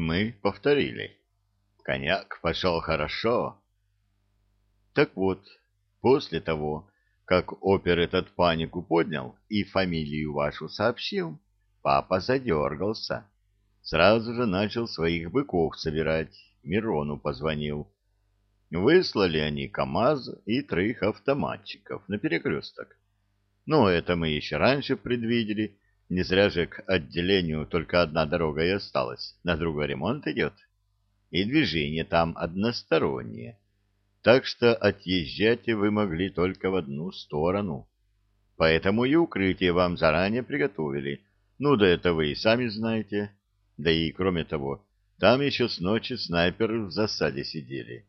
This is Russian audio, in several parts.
Мы повторили. Коньяк пошел хорошо. Так вот, после того, как опер этот панику поднял и фамилию вашу сообщил, папа задергался. Сразу же начал своих быков собирать, Мирону позвонил. Выслали они КАМАЗ и троих автоматчиков на перекресток. Но это мы еще раньше предвидели, не зря же к отделению только одна дорога и осталась, на другой ремонт идет. И движение там одностороннее. Так что отъезжать вы могли только в одну сторону. Поэтому и укрытие вам заранее приготовили. Ну да это вы и сами знаете. Да и кроме того, там еще с ночи снайперы в засаде сидели.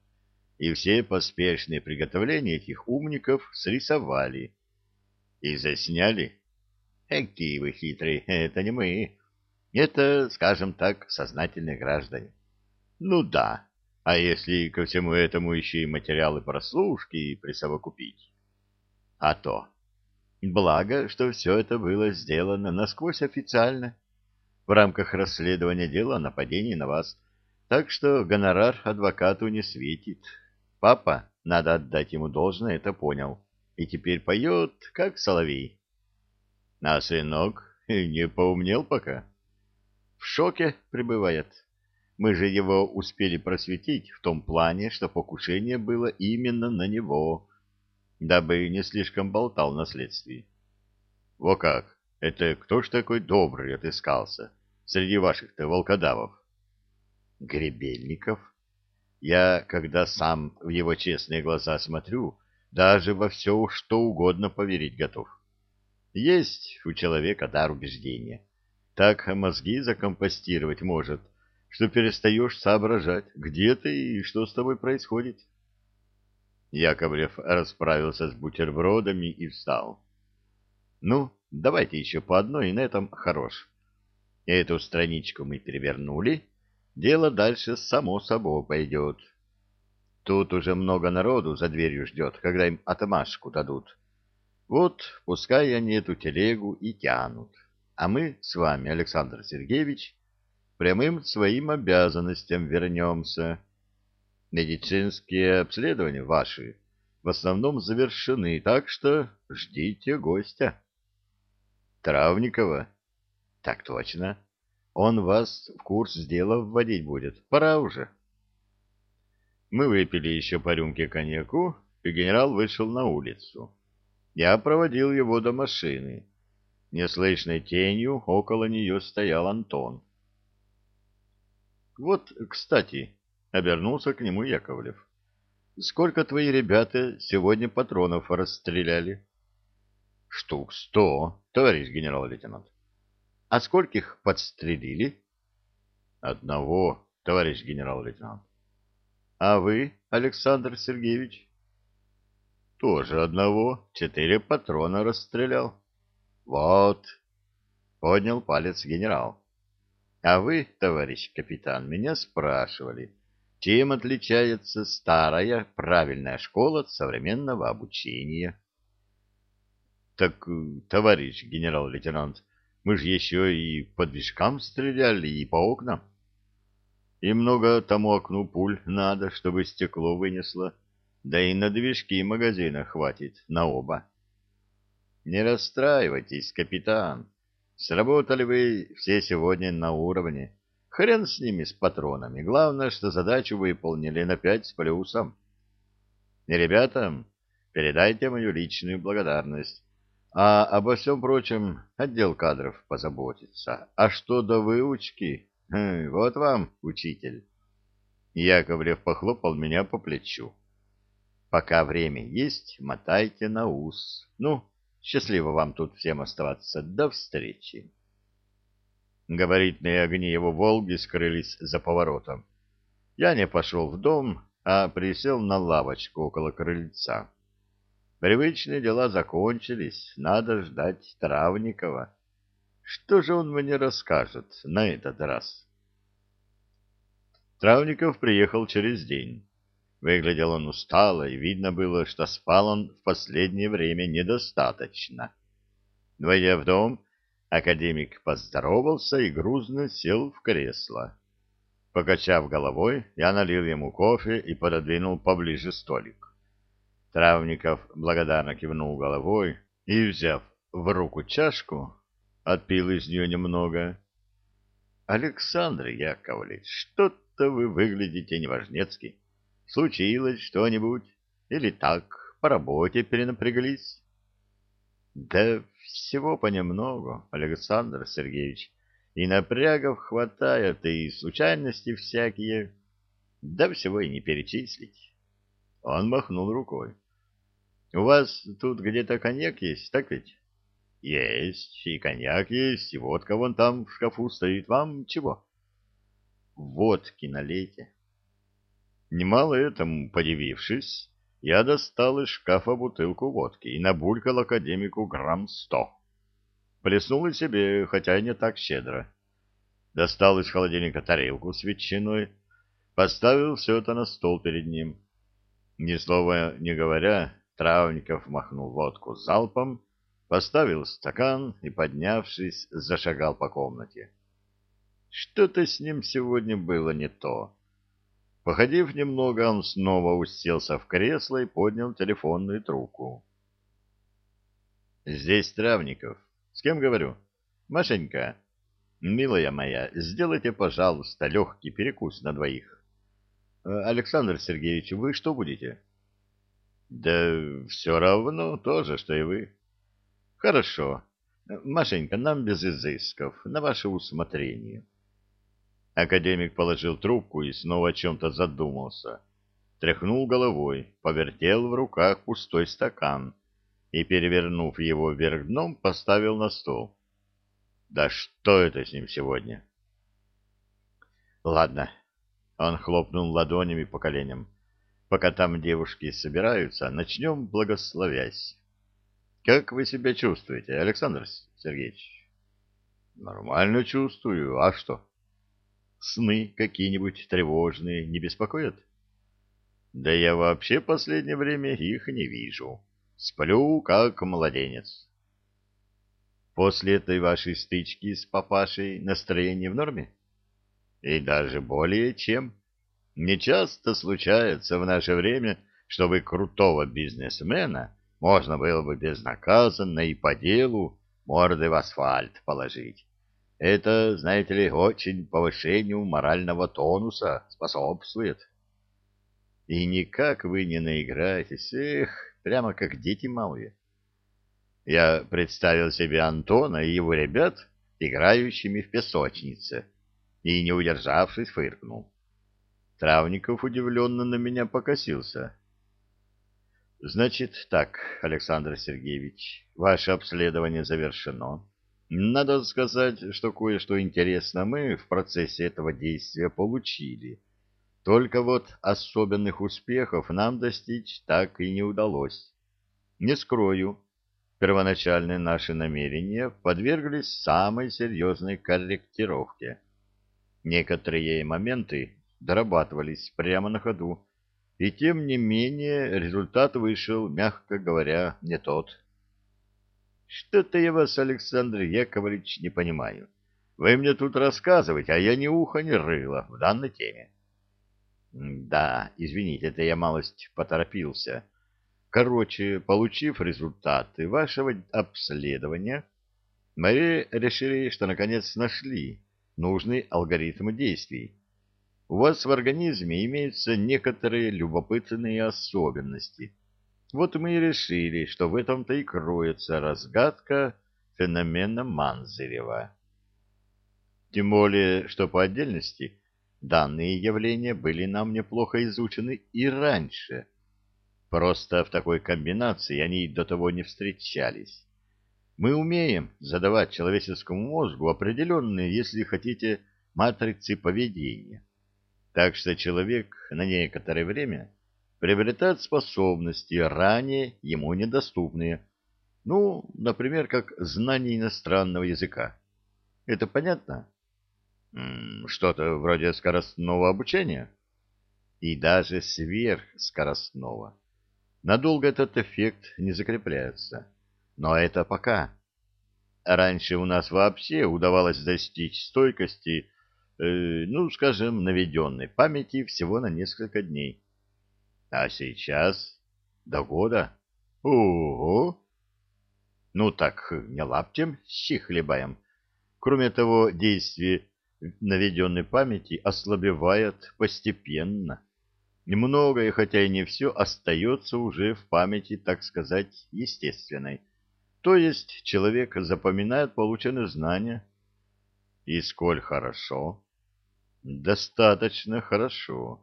И все поспешные приготовления этих умников срисовали. И засняли. Какие вы хитрые, это не мы. Это, скажем так, сознательные граждане. Ну да, а если ко всему этому еще и материалы прослушки присовокупить? А то. Благо, что все это было сделано насквозь официально в рамках расследования дела о нападении на вас, так что гонорар адвокату не светит. Папа, надо отдать ему должное, это понял, и теперь поет, как соловей. А сынок не поумнел пока. В шоке пребывает. Мы же его успели просветить в том плане, что покушение было именно на него, дабы не слишком болтал на следствии. Во как! Это кто ж такой добрый отыскался среди ваших-то волкодавов? Гребельников. Я, когда сам в его честные глаза смотрю, даже во все что угодно поверить готов. Есть у человека дар убеждения. Так мозги закомпостировать может, что перестаешь соображать, где ты и что с тобой происходит. Яковлев расправился с бутербродами и встал. Ну, давайте еще по одной, и на этом хорош. Эту страничку мы перевернули, дело дальше само собой пойдет. Тут уже много народу за дверью ждет, когда им отмашку дадут. Вот пускай они эту телегу и тянут. А мы с вами, Александр Сергеевич, прямым своим обязанностям вернемся. Медицинские обследования ваши в основном завершены, так что ждите гостя. Травникова? Так точно. Он вас в курс дела вводить будет. Пора уже. Мы выпили еще по рюмке коньяку, и генерал вышел на улицу. Я проводил его до машины. Неслышной тенью около нее стоял Антон. «Вот, кстати», — обернулся к нему Яковлев, — «сколько твои ребята сегодня патронов расстреляли?» «Штук сто, товарищ генерал-лейтенант». «А скольких подстрелили?» «Одного, товарищ генерал-лейтенант». «А вы, Александр Сергеевич?» Тоже одного, четыре патрона расстрелял. Вот, поднял палец генерал. А вы, товарищ капитан, меня спрашивали, чем отличается старая правильная школа от современного обучения? Так, товарищ генерал-лейтенант, мы же еще и по движкам стреляли, и по окнам. И много тому окну пуль надо, чтобы стекло вынесло. Да и на движки магазина хватит, на оба. Не расстраивайтесь, капитан. Сработали вы все сегодня на уровне. Хрен с ними, с патронами. Главное, что задачу выполнили на пять с плюсом. И ребятам передайте мою личную благодарность. А обо всем прочем отдел кадров позаботится. А что до выучки? Хм, вот вам, учитель. Яковлев похлопал меня по плечу. Пока время есть, мотайте на ус. Ну, счастливо вам тут всем оставаться. До встречи. Габаритные огни его «Волги» скрылись за поворотом. Я не пошел в дом, а присел на лавочку около крыльца. Привычные дела закончились, надо ждать Травникова. Что же он мне расскажет на этот раз? Травников приехал через день. Выглядел он устало, и видно было, что спал он в последнее время недостаточно. Войдя в дом, академик поздоровался и грузно сел в кресло. Покачав головой, я налил ему кофе и пододвинул поближе столик. Травников благодарно кивнул головой и, взяв в руку чашку, отпил из нее немного. — Александр Яковлевич, что-то вы выглядите неважнецки. Случилось что-нибудь? Или так, по работе перенапряглись? — Да всего понемногу, Александр Сергеевич. И напрягов хватает, и случайности всякие. Да всего и не перечислить. Он махнул рукой. — У вас тут где-то коньяк есть, так ведь? — Есть, и коньяк есть, и водка вон там в шкафу стоит. Вам чего? — Водки налейте. Немало этому подивившись, я достал из шкафа бутылку водки и набулькал академику грамм сто. Плеснул и себе, хотя и не так щедро. Достал из холодильника тарелку с ветчиной, поставил все это на стол перед ним. Ни слова не говоря, Травников махнул водку залпом, поставил стакан и, поднявшись, зашагал по комнате. Что-то с ним сегодня было не то. Походив немного, он снова уселся в кресло и поднял телефонную трубку. «Здесь Травников. С кем говорю? Машенька, милая моя, сделайте, пожалуйста, легкий перекус на двоих. Александр Сергеевич, вы что будете?» Да все равно то же, что и вы. Хорошо. Машенька, нам без изысков, на ваше усмотрение. Академик положил трубку и снова о чем-то задумался. Тряхнул головой, повертел в руках пустой стакан и, перевернув его вверх дном, поставил на стол. Да что это с ним сегодня? Ладно. Он хлопнул ладонями по коленям. Пока там девушки собираются, начнем благословясь. Как вы себя чувствуете, Александр Сергеевич? Нормально чувствую. А что? Сны какие-нибудь тревожные не беспокоят? Да я вообще последнее время их не вижу. Сплю, как младенец. После этой вашей стычки с папашей настроение в норме? И даже более чем. Не часто случается в наше время, чтобы крутого бизнесмена можно было бы безнаказанно и по делу морды в асфальт положить. Это, знаете ли, очень повышению морального тонуса способствует. И никак вы не наиграетесь, эх, прямо как дети малые. Я представил себе Антона и его ребят, играющими в песочнице, и, не удержавшись, фыркнул. Травников удивленно на меня покосился. Значит так, Александр Сергеевич, ваше обследование завершено. Надо сказать, что кое-что интересно мы в процессе этого действия получили. Только вот особенных успехов нам достичь так и не удалось. Не скрою, первоначальные наши намерения подверглись самой серьезной корректировке. Некоторые моменты дорабатывались прямо на ходу, и тем не менее результат вышел, мягко говоря, не тот. Что-то я вас, Александр Яковлевич, не понимаю. Вы мне тут рассказываете, а я ни уха, ни рыла в данной теме. Да, извините, это я малость поторопился. Короче, получив результаты вашего обследования, мы решили, что наконец нашли нужный алгоритм действий у вас в организме имеются некоторые любопытные особенности. Вот мы и решили, что в этом-то и кроется разгадка феномена Манзарева. Тем более, что по отдельности данные явления были нам неплохо изучены и раньше. Просто в такой комбинации они до того не встречались. Мы умеем задавать человеческому мозгу определенные, если хотите, матрицы поведения так что человек на некоторое время приобретает способности, ранее ему недоступные. Ну, например, как знание иностранного языка. Это понятно? Что-то вроде скоростного обучения? И даже сверхскоростного. Надолго этот эффект не закрепляется. Но это пока. Раньше у нас вообще удавалось достичь стойкости э, ну, скажем, наведенной памяти всего на несколько дней. А сейчас до года. Ого! Ну так, не лаптем, щи хлебаем. Кроме того, действие наведенной памяти ослабевает постепенно. Многое, хотя и не все, остается уже в памяти, так сказать, естественной. То есть человек запоминает полученные знания. И сколь хорошо? Достаточно хорошо.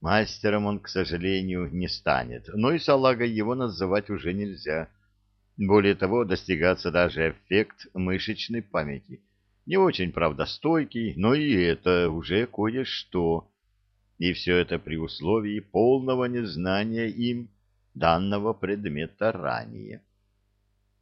Мастером он, к сожалению, не станет, но и салагой его называть уже нельзя. Более того, достигаться даже эффект мышечной памяти. Не очень, правда, стойкий, но и это уже кое-что. И все это при условии полного незнания им данного предмета ранее.